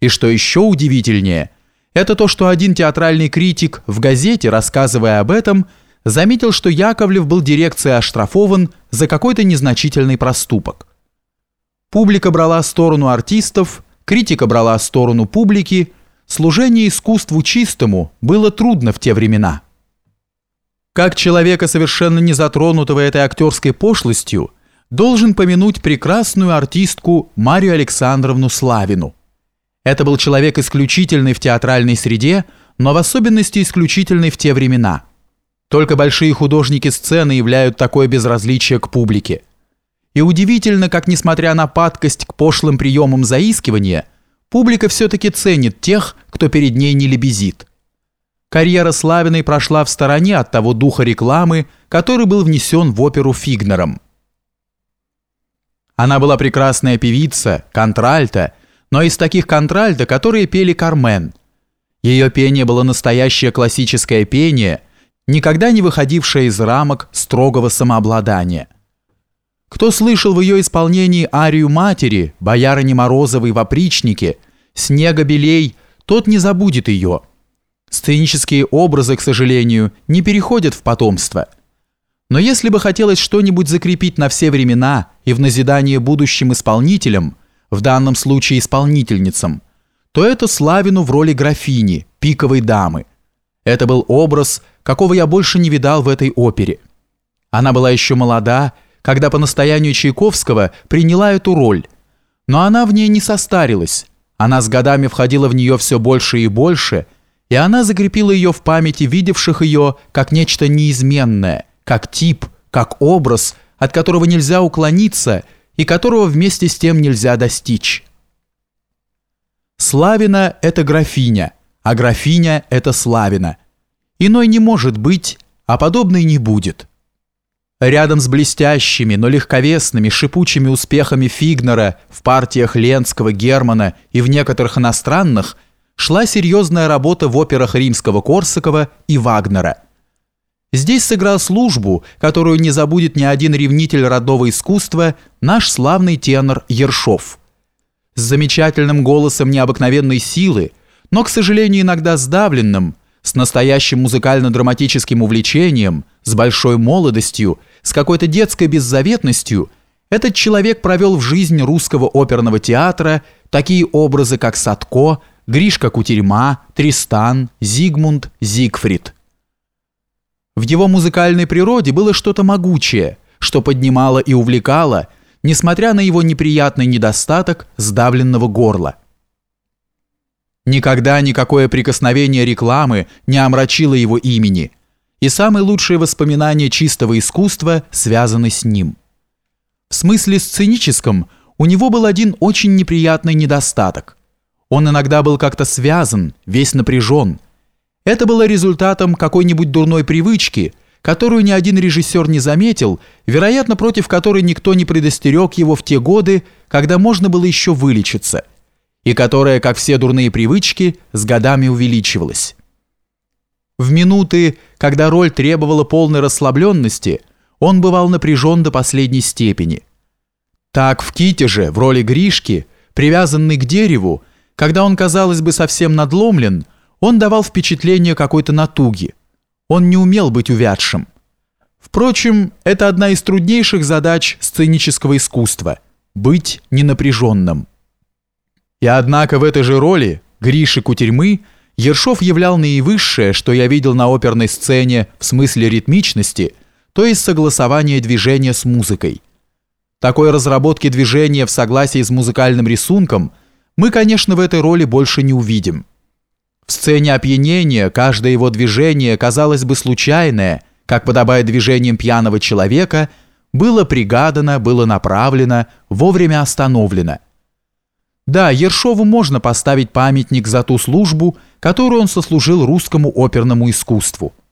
И что еще удивительнее, это то, что один театральный критик в газете, рассказывая об этом, заметил, что Яковлев был дирекцией оштрафован за какой-то незначительный проступок. Публика брала сторону артистов, критика брала сторону публики, служение искусству чистому было трудно в те времена. Как человека, совершенно не затронутого этой актерской пошлостью, должен помянуть прекрасную артистку Марию Александровну Славину. Это был человек исключительный в театральной среде, но в особенности исключительный в те времена. Только большие художники сцены являют такое безразличие к публике. И удивительно, как несмотря на падкость к пошлым приемам заискивания, публика все-таки ценит тех, кто перед ней не лебезит. Карьера Славиной прошла в стороне от того духа рекламы, который был внесен в оперу Фигнером. Она была прекрасная певица, контральта, но из таких контральто, которые пели Кармен. Ее пение было настоящее классическое пение, никогда не выходившее из рамок строгого самообладания. Кто слышал в ее исполнении арию матери, боярыни Морозовой в опричнике, снега белей, тот не забудет ее. Сценические образы, к сожалению, не переходят в потомство. Но если бы хотелось что-нибудь закрепить на все времена и в назидание будущим исполнителям – в данном случае исполнительницам, то это Славину в роли графини, пиковой дамы. Это был образ, какого я больше не видал в этой опере. Она была еще молода, когда по настоянию Чайковского приняла эту роль, но она в ней не состарилась, она с годами входила в нее все больше и больше, и она закрепила ее в памяти видевших ее как нечто неизменное, как тип, как образ, от которого нельзя уклониться – и которого вместе с тем нельзя достичь. Славина – это графиня, а графиня – это Славина. Иной не может быть, а подобной не будет. Рядом с блестящими, но легковесными, шипучими успехами Фигнера в партиях Ленского, Германа и в некоторых иностранных шла серьезная работа в операх Римского-Корсакова и Вагнера – Здесь сыграл службу, которую не забудет ни один ревнитель родного искусства, наш славный тенор Ершов. С замечательным голосом необыкновенной силы, но, к сожалению, иногда сдавленным, с настоящим музыкально-драматическим увлечением, с большой молодостью, с какой-то детской беззаветностью, этот человек провел в жизнь русского оперного театра такие образы, как Садко, Гришка Кутерьма, Тристан, Зигмунд, Зигфрид – в его музыкальной природе было что-то могучее, что поднимало и увлекало, несмотря на его неприятный недостаток сдавленного горла. Никогда никакое прикосновение рекламы не омрачило его имени, и самые лучшие воспоминания чистого искусства связаны с ним. В смысле сценическом у него был один очень неприятный недостаток. Он иногда был как-то связан, весь напряжен, это было результатом какой-нибудь дурной привычки, которую ни один режиссер не заметил, вероятно, против которой никто не предостерег его в те годы, когда можно было еще вылечиться, и которая, как все дурные привычки, с годами увеличивалась. В минуты, когда роль требовала полной расслабленности, он бывал напряжен до последней степени. Так в Ките же, в роли Гришки, привязанный к дереву, когда он, казалось бы, совсем надломлен – он давал впечатление какой-то натуги. Он не умел быть увядшим. Впрочем, это одна из труднейших задач сценического искусства – быть ненапряженным. И однако в этой же роли Гриши Кутерьмы Ершов являл наивысшее, что я видел на оперной сцене в смысле ритмичности, то есть согласование движения с музыкой. Такой разработки движения в согласии с музыкальным рисунком мы, конечно, в этой роли больше не увидим. В сцене опьянения каждое его движение, казалось бы, случайное, как подобает движением пьяного человека, было пригадано, было направлено, вовремя остановлено. Да, Ершову можно поставить памятник за ту службу, которую он сослужил русскому оперному искусству –